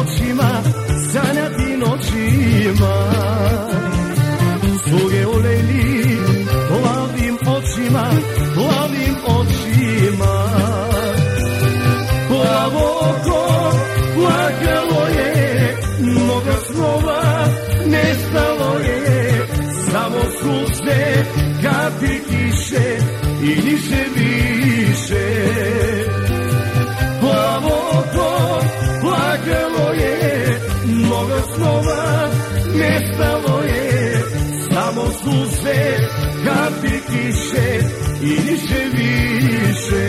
očima, sanjati noćima. Suge u lejli, plavim očima, plavim očima. Plavo oko plakalo je, mnoga snova nestalo je. Samo suze kapi tiše i niše vi suze kapi kiše i niše više.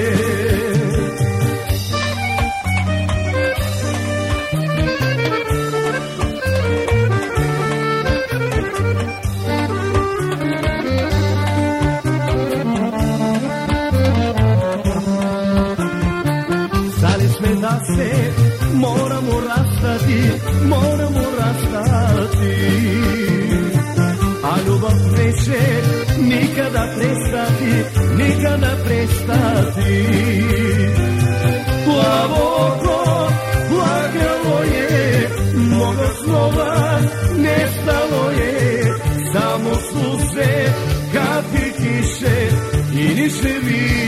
Znali sme da se moramo rastati, moramo rastati nikada prestati. Plavo oko plagalo je, mnogo slova nestalo je. Samo suze, kapi kiše i niše više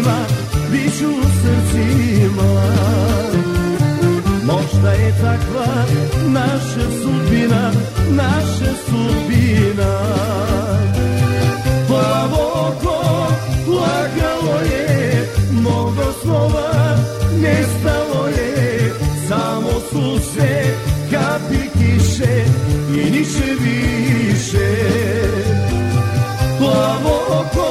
očima, biću u srcima. Možda je takva naša sudbina, naša sudbina. Plavo oko lagalo je, mnogo slova nestalo je. Samo su sve kapi kiše i niše više. Plavo oko